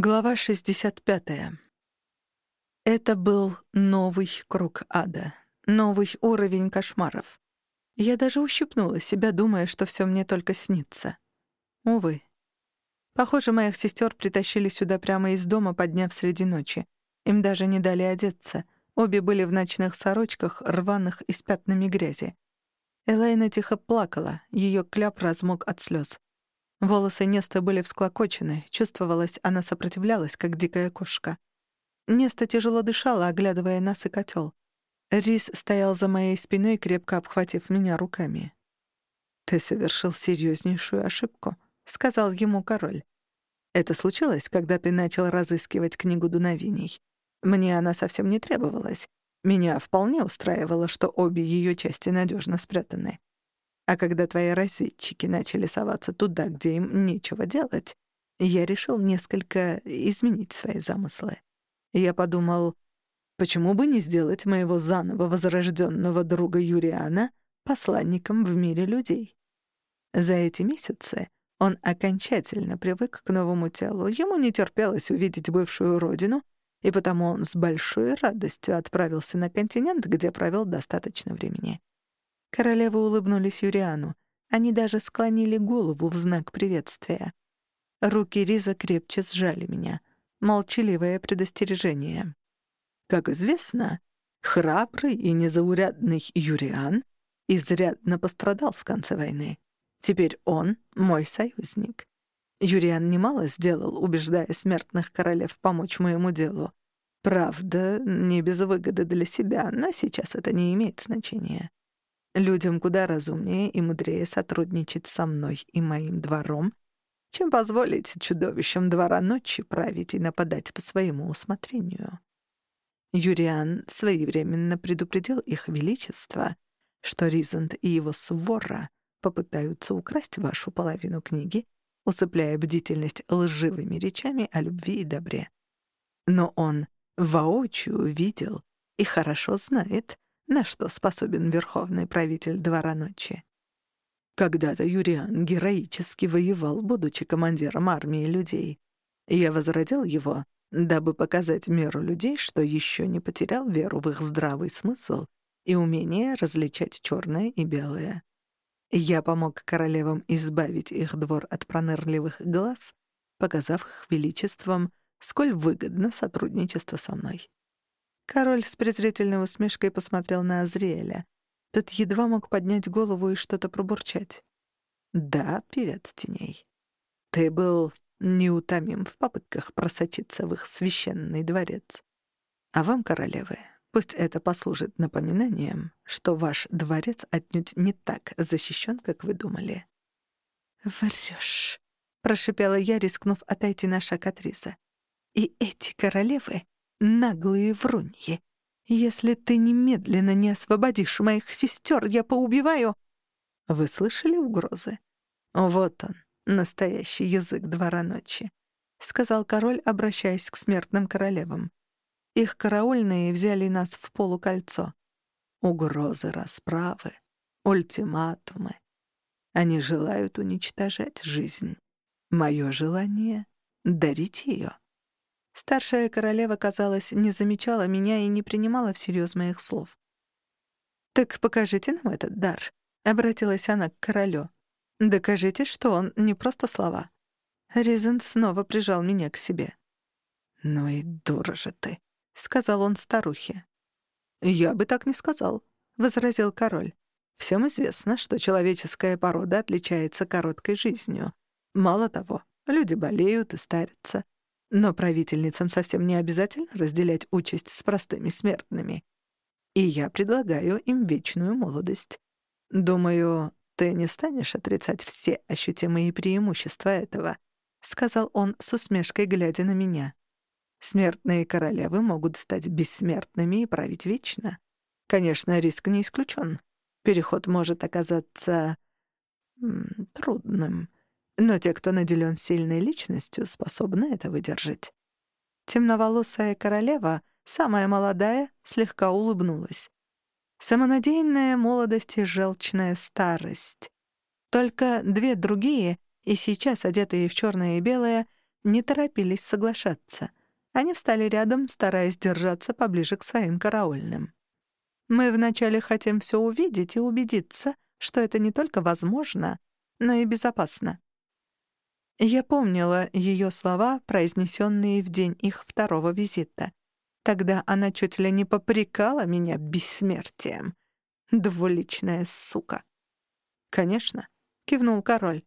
Глава 65. Это был новый круг ада, новый уровень кошмаров. Я даже ущипнула себя, думая, что все мне только снится. Увы. Похоже, моих сестер притащили сюда прямо из дома, подняв среди ночи. Им даже не дали одеться. Обе были в ночных сорочках, рваных и с пятнами грязи. Элайна тихо плакала, ее кляп размок от слез. Волосы Неста были всклокочены, чувствовалось, она сопротивлялась, как дикая кошка. Неста тяжело дышала, оглядывая нас и котел. Рис стоял за моей спиной, крепко обхватив меня руками. «Ты совершил серьезнейшую ошибку», — сказал ему король. «Это случилось, когда ты начал разыскивать книгу дуновений. Мне она совсем не требовалась. Меня вполне устраивало, что обе ее части надежно спрятаны. А когда твои разведчики начали соваться туда, где им нечего делать, я решил несколько изменить свои замыслы. Я подумал, почему бы не сделать моего заново возрожденного друга Юриана посланником в мире людей? За эти месяцы он окончательно привык к новому телу, ему не терпелось увидеть бывшую родину, и потому он с большой радостью отправился на континент, где провел достаточно времени. Королевы улыбнулись Юриану. Они даже склонили голову в знак приветствия. Руки Риза крепче сжали меня. Молчаливое предостережение. Как известно, храбрый и незаурядный Юриан изрядно пострадал в конце войны. Теперь он мой союзник. Юриан немало сделал, убеждая смертных королев помочь моему делу. Правда, не без выгоды для себя, но сейчас это не имеет значения. Людям куда разумнее и мудрее сотрудничать со мной и моим двором, чем позволить чудовищам двора ночи править и нападать по своему усмотрению. Юриан своевременно предупредил их величество, что Ризант и его свора попытаются украсть вашу половину книги, усыпляя бдительность лживыми речами о любви и добре. Но он воочию видел и хорошо знает, на что способен верховный правитель Двора Ночи. Когда-то Юриан героически воевал, будучи командиром армии людей. Я возродил его, дабы показать миру людей, что еще не потерял веру в их здравый смысл и умение различать черное и белое. Я помог королевам избавить их двор от пронырливых глаз, показав их величеством, сколь выгодно сотрудничество со мной. Король с презрительной усмешкой посмотрел на Азриэля. Тот едва мог поднять голову и что-то пробурчать. «Да, певец теней. Ты был неутомим в попытках просочиться в их священный дворец. А вам, королевы, пусть это послужит напоминанием, что ваш дворец отнюдь не так защищен, как вы думали». «Врёшь», — прошипела я, рискнув отойти на шаг от Риза. «И эти королевы наглые вруньи. Если ты немедленно не освободишь моих сестер, я поубиваю...» Вы слышали угрозы? Вот он, настоящий язык двора ночи, — сказал король, обращаясь к смертным королевам. Их караульные взяли нас в полукольцо. Угрозы расправы, ультиматумы. Они желают уничтожать жизнь. Мое желание — дарить ее. Старшая королева, казалось, не замечала меня и не принимала всерьез моих слов. «Так покажите нам этот дар», — обратилась она к королю. «Докажите, что он не просто слова». Ризен снова прижал меня к себе. «Ну и дура же ты», — сказал он старухе. «Я бы так не сказал», — возразил король. «Всем известно, что человеческая порода отличается короткой жизнью. Мало того, люди болеют и старятся. Но правительницам совсем не обязательно разделять участь с простыми смертными. И я предлагаю им вечную молодость. Думаю, ты не станешь отрицать все ощутимые преимущества этого, сказал он с усмешкой, глядя на меня. Смертные королевы могут стать бессмертными и править вечно. Конечно, риск не исключен. Переход может оказаться трудным. Но те, кто наделен сильной личностью, способны это выдержать. Темноволосая королева, самая молодая, слегка улыбнулась. Самонадеянная молодость и желчная старость. Только две другие, и сейчас одетые в черное и белое, не торопились соглашаться. Они встали рядом, стараясь держаться поближе к своим караульным. Мы вначале хотим все увидеть и убедиться, что это не только возможно, но и безопасно. Я помнила ее слова, произнесенные в день их второго визита. Тогда она чуть ли не попрекала меня бессмертием. Двуличная сука. «Конечно», — кивнул король.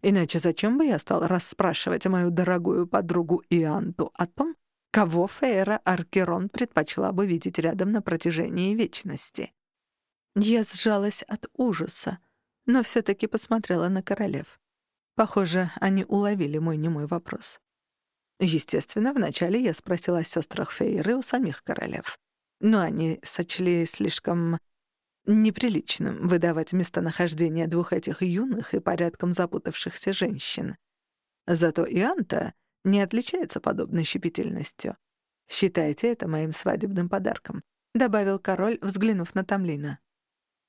«Иначе зачем бы я стал расспрашивать мою дорогую подругу Ианту о том, кого Фейра Аркерон предпочла бы видеть рядом на протяжении вечности?» Я сжалась от ужаса, но все-таки посмотрела на королев. Похоже, они уловили мой немой вопрос. Естественно, вначале я спросила о сестрах Фейры у самих королев. Но они сочли слишком неприличным выдавать местонахождение двух этих юных и порядком запутавшихся женщин. Зато Ианта не отличается подобной щепетильностью. Считайте это моим свадебным подарком», — добавил король, взглянув на Тамлина.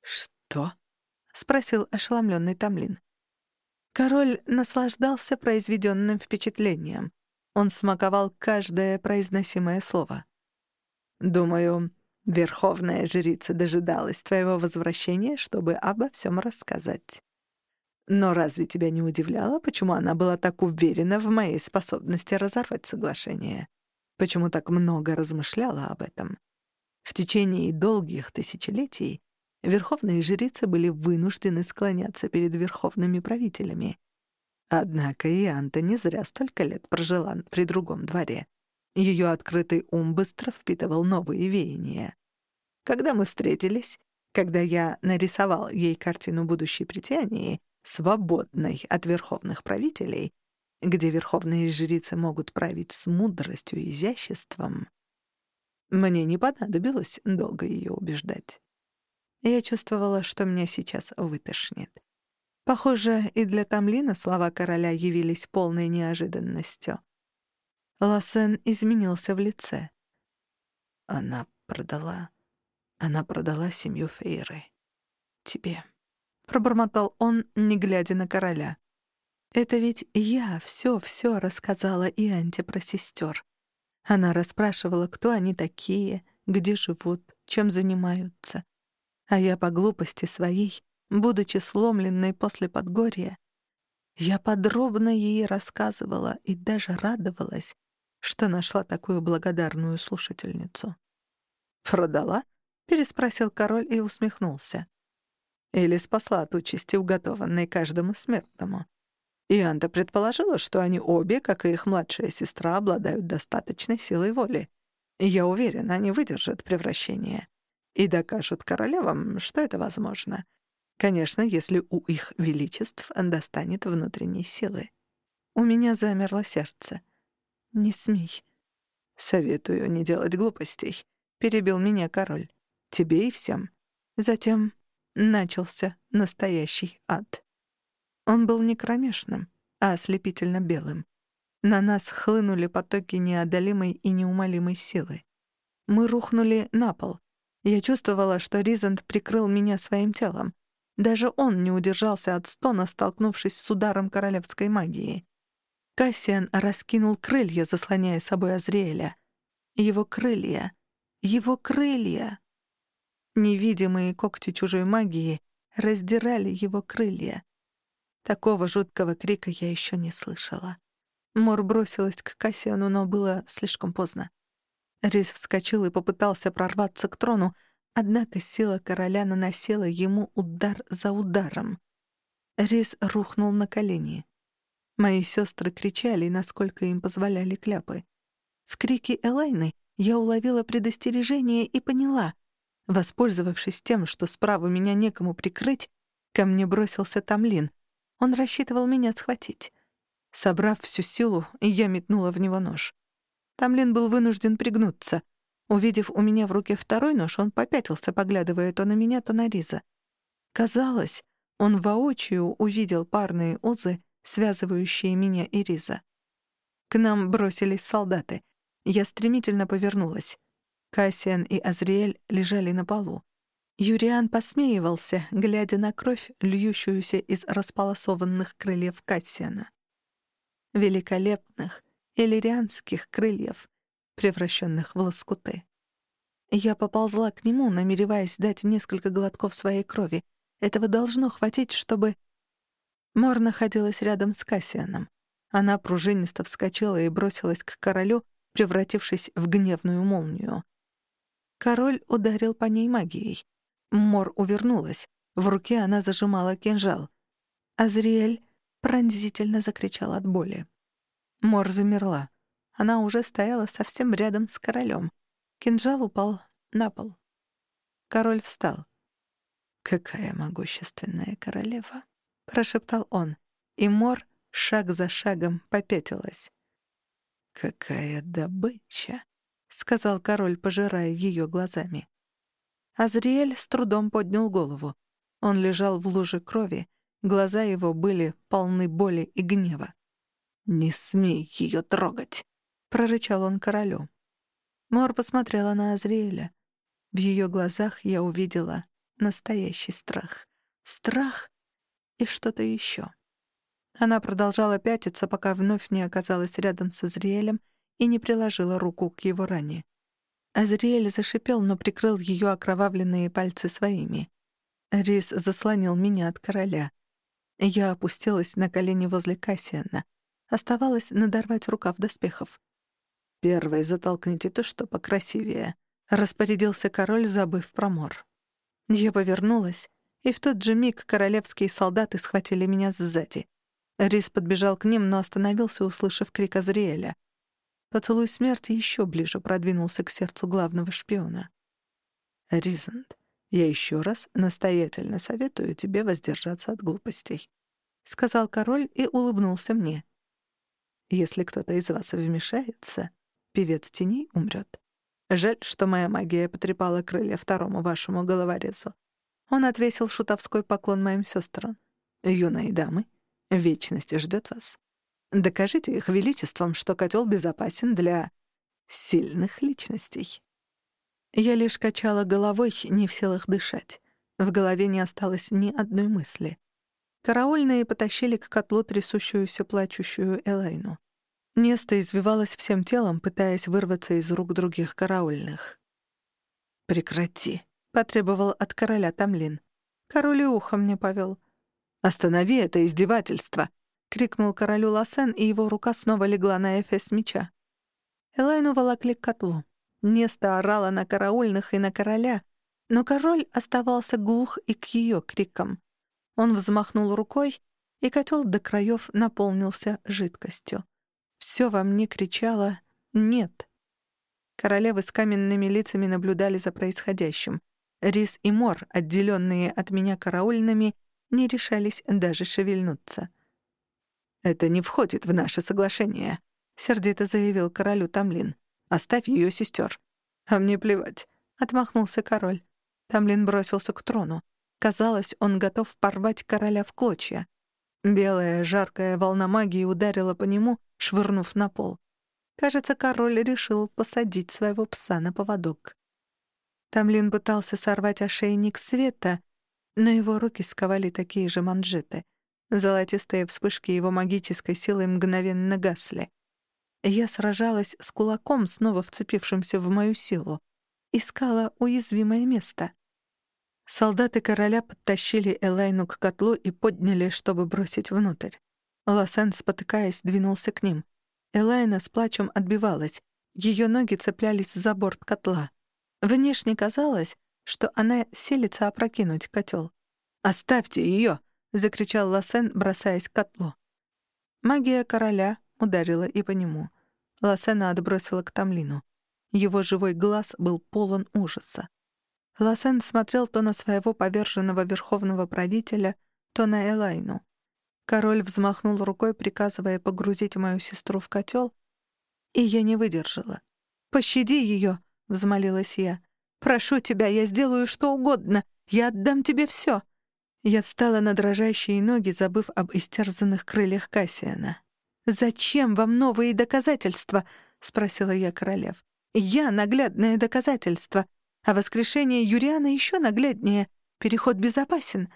«Что?» — спросил ошеломленный Тамлин. Король наслаждался произведенным впечатлением. Он смаковал каждое произносимое слово. «Думаю, Верховная жрица дожидалась твоего возвращения, чтобы обо всем рассказать. Но разве тебя не удивляло, почему она была так уверена в моей способности разорвать соглашение? Почему так много размышляла об этом? В течение долгих тысячелетий верховные жрицы были вынуждены склоняться перед верховными правителями. Однако и Анта не зря столько лет прожила при другом дворе. Ее открытый ум быстро впитывал новые веяния. Когда мы встретились, когда я нарисовал ей картину будущей притянии, свободной от верховных правителей, где верховные жрицы могут править с мудростью и изяществом, мне не понадобилось долго ее убеждать. Я чувствовала, что меня сейчас вытошнит. Похоже, и для Тамлина слова короля явились полной неожиданностью. Лассен изменился в лице. Она продала... Она продала семью Фейры. Тебе. Пробормотал он, не глядя на короля. Это ведь я все-все рассказала и Анте про сестер. Она расспрашивала, кто они такие, где живут, чем занимаются. А я по глупости своей, будучи сломленной после Подгорья, я подробно ей рассказывала и даже радовалась, что нашла такую благодарную слушательницу. «Продала?» переспросил король и усмехнулся. Или спасла от участи, уготованной каждому смертному. Ианта предположила, что они обе, как и их младшая сестра, обладают достаточной силой воли. Я уверен, они выдержат превращение и докажут королевам, что это возможно. Конечно, если у их величеств достанет внутренней силы. У меня замерло сердце. «Не смей». «Советую не делать глупостей», — перебил меня король тебе и всем. Затем начался настоящий ад. Он был не кромешным, а ослепительно белым. На нас хлынули потоки неодолимой и неумолимой силы. Мы рухнули на пол. Я чувствовала, что Ризант прикрыл меня своим телом. Даже он не удержался от стона, столкнувшись с ударом королевской магии. Кассиан раскинул крылья, заслоняя собой Азриэля. Его крылья. Его крылья. Невидимые когти чужой магии раздирали его крылья. Такого жуткого крика я еще не слышала. Мор бросилась к Кассиану, но было слишком поздно. Рис вскочил и попытался прорваться к трону, однако сила короля наносила ему удар за ударом. Рис рухнул на колени. Мои сестры кричали, насколько им позволяли кляпы. В крике Элайны я уловила предостережение и поняла — Воспользовавшись тем, что справа меня некому прикрыть, ко мне бросился Тамлин. Он рассчитывал меня схватить. Собрав всю силу, я метнула в него нож. Тамлин был вынужден пригнуться. Увидев у меня в руке второй нож, он попятился, поглядывая то на меня, то на Риза. Казалось, он воочию увидел парные узы, связывающие меня и Риза. К нам бросились солдаты. Я стремительно повернулась. Кассиан и Азриэль лежали на полу. Юриан посмеивался, глядя на кровь, льющуюся из располосованных крыльев Кассиана. великолепных иллирианских крыльев, превращенных в лоскуты. Я поползла к нему, намереваясь дать несколько глотков своей крови. Этого должно хватить, чтобы... Мор находилась рядом с Кассианом. Она пружинисто вскочила и бросилась к королю, превратившись в гневную молнию. Король ударил по ней магией. Мор увернулась. В руке она зажимала кинжал. Азриэль пронзительно закричал от боли. Мор замерла. Она уже стояла совсем рядом с королем. Кинжал упал на пол. Король встал. «Какая могущественная королева!» — прошептал он, и Мор шаг за шагом попятилась. «Какая добыча!» — сказал король, пожирая ее глазами. Азриэль с трудом поднял голову. Он лежал в луже крови, глаза его были полны боли и гнева. «Не смей ее трогать!» — прорычал он королю. Мор посмотрела на Азриэля. В ее глазах я увидела настоящий страх. Страх и что-то еще. Она продолжала пятиться, пока вновь не оказалась рядом с Азриэлем и не приложила руку к его ране. Азриэль зашипел, но прикрыл ее окровавленные пальцы своими. Рис заслонил меня от короля. Я опустилась на колени возле Кассиана. Оставалось надорвать рукав доспехов. «Первый затолкните то, что покрасивее», — распорядился король, забыв про мор. Я повернулась, и в тот же миг королевские солдаты схватили меня сзади. Рис подбежал к ним, но остановился, услышав крик Азриэля. Поцелуй смерти еще ближе продвинулся к сердцу главного шпиона. «Ризант, я еще раз настоятельно советую тебе воздержаться от глупостей», — сказал король и улыбнулся мне. «Если кто-то из вас вмешается, певец теней умрет. Жаль, что моя магия потрепала крылья второму вашему головорезу. Он отвесил шутовской поклон моим сестрам. Юные дамы, вечность ждет вас. Докажите их величеством, что котел безопасен для сильных личностей. Я лишь качала головой, не в силах дышать. В голове не осталось ни одной мысли. Караульные потащили к котлу трясущуюся, плачущую Элайну. Неста извивалась всем телом, пытаясь вырваться из рук других караульных. «Прекрати», — потребовал от короля Тамлин. Король и ухом не повел. «Останови это издевательство!» — крикнул королю Лассен, и его рука снова легла на эфес меча. Элайну волокли к котлу. Неста орала на караульных и на короля, но король оставался глух и к ее крикам. Он взмахнул рукой, и котел до краев наполнился жидкостью. Все во мне кричало «нет». Королевы с каменными лицами наблюдали за происходящим. Рис и Мор, отделенные от меня караульными, не решались даже шевельнуться. «Это не входит в наше соглашение», — сердито заявил королю Тамлин. «Оставь ее сестер». «А мне плевать», — отмахнулся король. Тамлин бросился к трону. Казалось, он готов порвать короля в клочья. Белая жаркая волна магии ударила по нему, швырнув на пол. Кажется, король решил посадить своего пса на поводок. Тамлин пытался сорвать ошейник света, но его руки сковали такие же манжеты. Золотистые вспышки его магической силы мгновенно гасли. Я сражалась с кулаком, снова вцепившимся в мою силу. Искала уязвимое место. Солдаты короля подтащили Элайну к котлу и подняли, чтобы бросить внутрь. Лосен, спотыкаясь, двинулся к ним. Элайна с плачем отбивалась. Ее ноги цеплялись за борт котла. Внешне казалось, что она селится опрокинуть котел. «Оставьте ее!» — закричал Лосен, бросаясь к котлу. Магия короля ударила и по нему. Лосена отбросила к Тамлину. Его живой глаз был полон ужаса. Лосен смотрел то на своего поверженного верховного правителя, то на Элайну. Король взмахнул рукой, приказывая погрузить мою сестру в котел, и я не выдержала. «Пощади ее!» — взмолилась я. «Прошу тебя, я сделаю что угодно. Я отдам тебе все!» Я встала на дрожащие ноги, забыв об истерзанных крыльях Кассиана. «Зачем вам новые доказательства?» — спросила я королев. «Я — наглядное доказательство, а воскрешение Юриана еще нагляднее. Переход безопасен».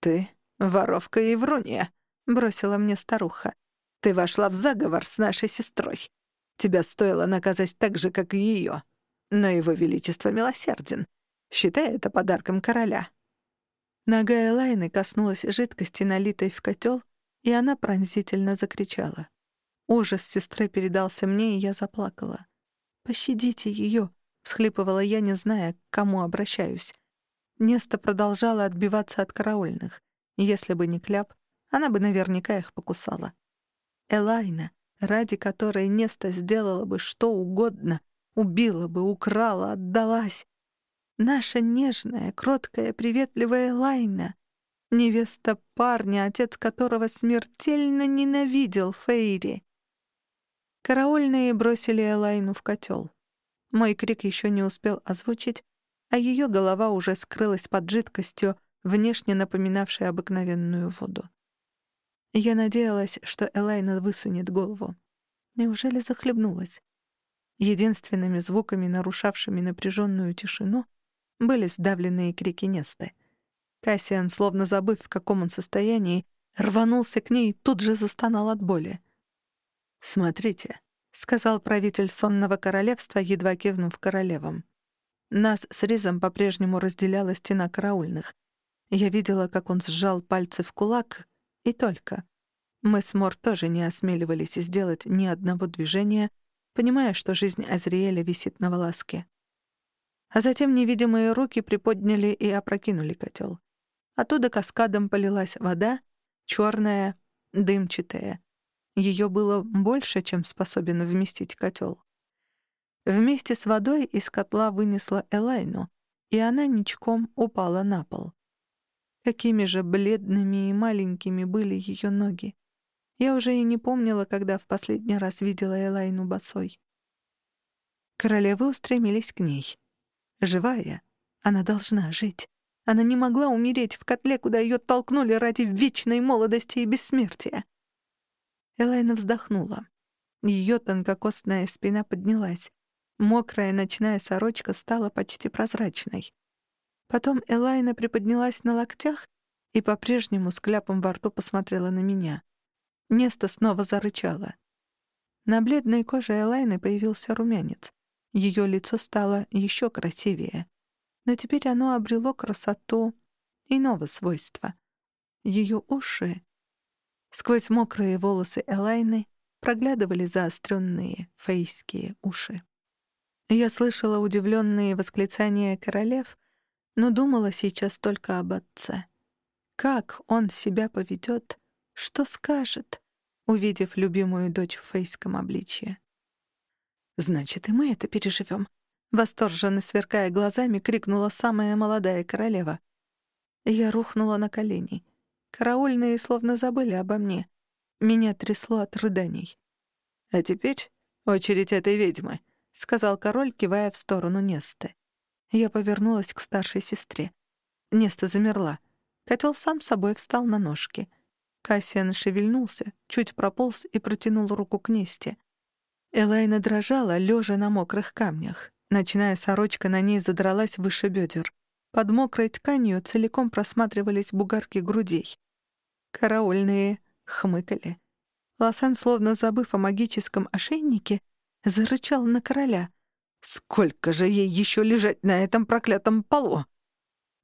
«Ты «Воровка и врунья», — бросила мне старуха. Ты вошла в заговор с нашей сестрой. Тебя стоило наказать так же, как и ее. Но его величество милосерден. Считай это подарком короля». Нога Элайны коснулась жидкости, налитой в котел, и она пронзительно закричала. Ужас сестры передался мне, и я заплакала. «Пощадите ее!» — всхлипывала я, не зная, к кому обращаюсь. Неста продолжала отбиваться от караульных. Если бы не кляп, она бы наверняка их покусала. Элайна, ради которой Неста сделала бы что угодно, убила бы, украла, отдалась. Наша нежная, кроткая, приветливая Элайна, невеста парня, отец которого смертельно ненавидел Фейри. Караульные бросили Элайну в котел. Мой крик еще не успел озвучить, а ее голова уже скрылась под жидкостью, внешне напоминавшей обыкновенную воду. Я надеялась, что Элайна высунет голову. Неужели захлебнулась? Единственными звуками, нарушавшими напряженную тишину, были сдавленные крики Несты. Кассиан, словно забыв, в каком он состоянии, рванулся к ней и тут же застонал от боли. «Смотрите», — сказал правитель сонного королевства, едва кивнув королевам. Нас с Ризом по-прежнему разделяла стена караульных. Я видела, как он сжал пальцы в кулак, и только. Мы с Мор тоже не осмеливались сделать ни одного движения, понимая, что жизнь Азриэля висит на волоске. А затем невидимые руки приподняли и опрокинули котел. Оттуда каскадом полилась вода, черная, дымчатая. Ее было больше, чем способен вместить котел. Вместе с водой из котла вынесла Элайну, и она ничком упала на пол. Какими же бледными и маленькими были ее ноги. Я уже и не помнила, когда в последний раз видела Элайну босой. Королевы устремились к ней. Живая, она должна жить. Она не могла умереть в котле, куда ее толкнули ради вечной молодости и бессмертия. Элайна вздохнула. Ее тонкокостная спина поднялась. Мокрая ночная сорочка стала почти прозрачной. Потом Элайна приподнялась на локтях и по-прежнему с кляпом во рту посмотрела на меня. Неста снова зарычала. На бледной коже Элайны появился румянец. Ее лицо стало еще красивее. Но теперь оно обрело красоту иного свойства. Ее уши Сквозь мокрые волосы Элайны проглядывали заостренные фейские уши. Я слышала удивленные восклицания королев, но думала сейчас только об отце. Как он себя поведет, что скажет, увидев любимую дочь в фейском обличье. «Значит, и мы это переживем», — восторженно сверкая глазами, крикнула самая молодая королева. Я рухнула на колени — Караульные словно забыли обо мне. Меня трясло от рыданий. «А теперь очередь этой ведьмы», — сказал король, кивая в сторону Несты. Я повернулась к старшей сестре. Неста замерла. Котел сам собой встал на ножки. Кассиан шевельнулся, чуть прополз и протянул руку к Несте. Элайна дрожала, лежа на мокрых камнях. Ночная сорочка на ней задралась выше бедер. Под мокрой тканью целиком просматривались бугорки грудей. Караульные хмыкали. Лосан, словно забыв о магическом ошейнике, зарычал на короля. «Сколько же ей еще лежать на этом проклятом полу?»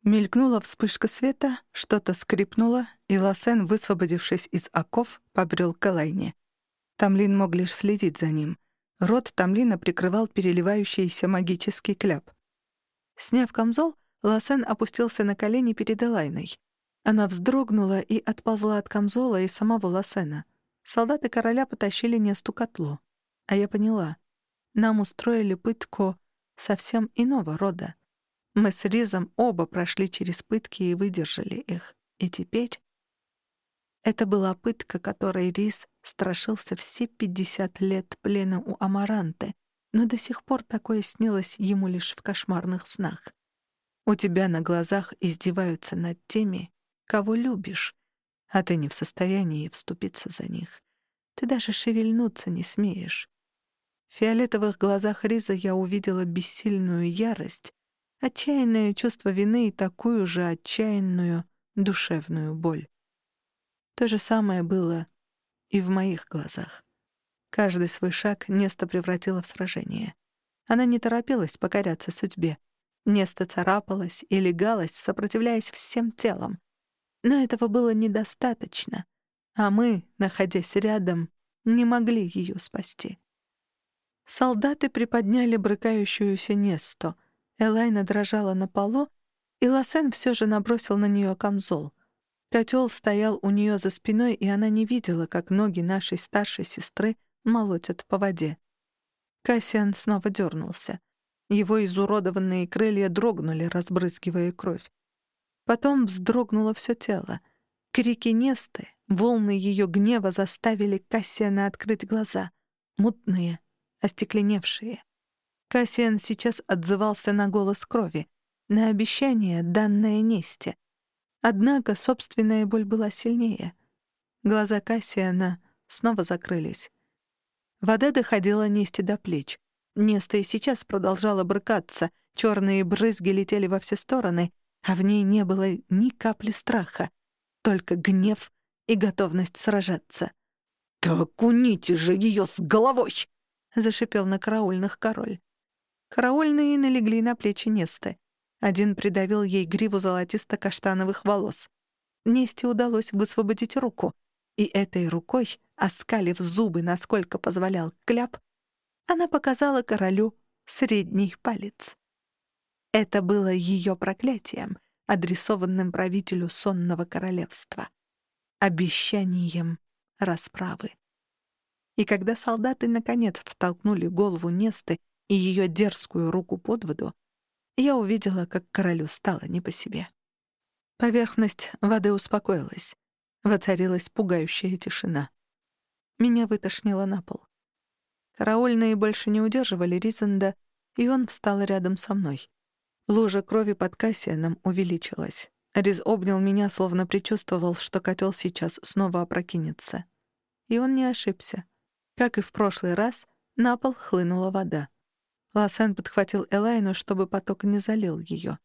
Мелькнула вспышка света, что-то скрипнуло, и Лосен, высвободившись из оков, побрел к Элайне. Тамлин мог лишь следить за ним. Рот Тамлина прикрывал переливающийся магический кляп. Сняв камзол, Лосен опустился на колени перед Элайной. Она вздрогнула и отползла от камзола и самого Лосена. Солдаты короля потащили Несту котлу. А я поняла. Нам устроили пытку совсем иного рода. Мы с Ризом оба прошли через пытки и выдержали их. И теперь... Это была пытка, которой Риз страшился все пятьдесят лет плена у Амаранты, но до сих пор такое снилось ему лишь в кошмарных снах. У тебя на глазах издеваются над теми, кого любишь, а ты не в состоянии вступиться за них. Ты даже шевельнуться не смеешь. В фиолетовых глазах Риза я увидела бессильную ярость, отчаянное чувство вины и такую же отчаянную душевную боль. То же самое было и в моих глазах. Каждый свой шаг Неста превратила в сражение. Она не торопилась покоряться судьбе. Неста царапалась и легалась, сопротивляясь всем телом. Но этого было недостаточно, а мы, находясь рядом, не могли ее спасти. Солдаты приподняли брыкающуюся Несту. Элайна дрожала на полу, и Лосен все же набросил на нее камзол. Котел стоял у нее за спиной, и она не видела, как ноги нашей старшей сестры молотят по воде. Кассиан снова дернулся. Его изуродованные крылья дрогнули, разбрызгивая кровь. Потом вздрогнуло все тело. Крики Несты, волны ее гнева заставили Кассиана открыть глаза. Мутные, остекленевшие. Кассиан сейчас отзывался на голос крови, на обещание, данное Несте. Однако собственная боль была сильнее. Глаза Кассиана снова закрылись. Вода доходила Несте до плеч. Неста и сейчас продолжала брыкаться, черные брызги летели во все стороны, а в ней не было ни капли страха, только гнев и готовность сражаться. «Так уните же ее с головой!» — зашипел на караульных король. Караульные налегли на плечи Несты. Один придавил ей гриву золотисто-каштановых волос. Несте удалось высвободить руку, и этой рукой, оскалив зубы, насколько позволял кляп, она показала королю средний палец. Это было ее проклятием, адресованным правителю сонного королевства, обещанием расправы. И когда солдаты наконец втолкнули голову Несты и ее дерзкую руку под воду, я увидела, как королю стало не по себе. Поверхность воды успокоилась. Воцарилась пугающая тишина. Меня вытошнило на пол. Караульные больше не удерживали Ризенда, и он встал рядом со мной. Лужа крови под Кассианом увеличилась. Риз обнял меня, словно предчувствовал, что котел сейчас снова опрокинется. И он не ошибся. Как и в прошлый раз, на пол хлынула вода. Лосен подхватил Элайну, чтобы поток не залил ее.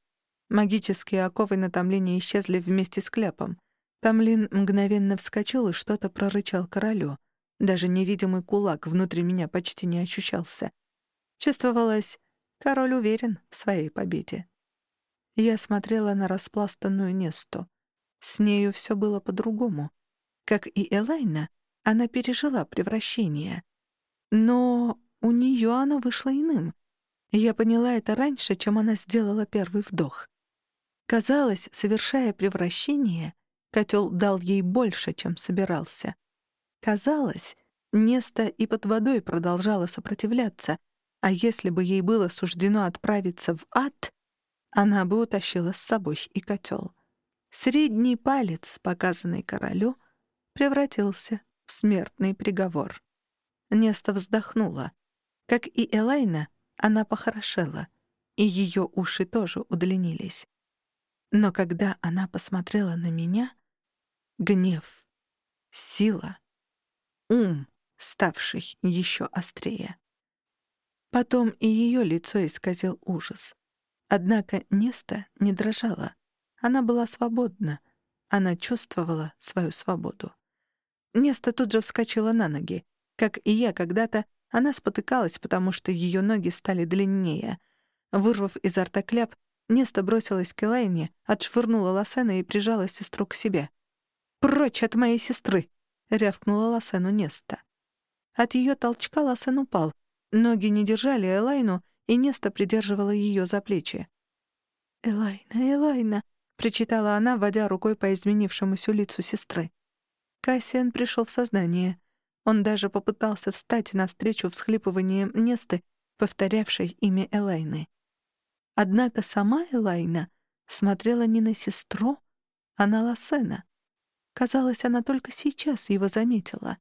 Магические оковы на Тамлине исчезли вместе с кляпом. Тамлин мгновенно вскочил и что-то прорычал королю — даже невидимый кулак внутри меня почти не ощущался. Чувствовалось, король уверен в своей победе. Я смотрела на распластанную Несту. С нею все было по-другому. Как и Элайна, она пережила превращение. Но у нее оно вышло иным. Я поняла это раньше, чем она сделала первый вдох. Казалось, совершая превращение, котел дал ей больше, чем собирался. Казалось, Неста и под водой продолжала сопротивляться, а если бы ей было суждено отправиться в ад, она бы утащила с собой и котел. Средний палец, показанный королю, превратился в смертный приговор. Неста вздохнула. Как и Элайна, она похорошела, и ее уши тоже удлинились. Но когда она посмотрела на меня, гнев, сила — ум, ставший еще острее. Потом и ее лицо исказил ужас. Однако Неста не дрожала. Она была свободна. Она чувствовала свою свободу. Неста тут же вскочила на ноги. Как и я когда-то, она спотыкалась, потому что ее ноги стали длиннее. Вырвав изо рта кляп, Неста бросилась к Элайне, отшвырнула Лосена и прижала сестру к себе. «Прочь от моей сестры!» — рявкнула Лосену Неста. От ее толчка Лосен упал. Ноги не держали Элайну, и Неста придерживала ее за плечи. «Элайна, Элайна!» — причитала она, водя рукой по изменившемуся лицу сестры. Кассиан пришел в сознание. Он даже попытался встать навстречу всхлипыванием Несты, повторявшей имя Элайны. Однако сама Элайна смотрела не на сестру, а на Лосена. Казалось, она только сейчас его заметила.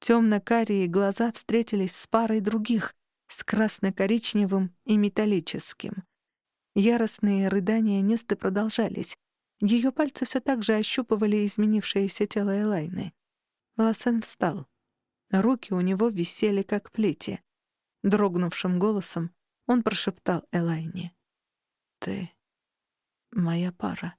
Темно-карие глаза встретились с парой других, с красно-коричневым и металлическим. Яростные рыдания Несты продолжались. Ее пальцы все так же ощупывали изменившееся тело Элайны. Лосен встал. Руки у него висели, как плети. Дрогнувшим голосом он прошептал Элайне. «Ты моя пара».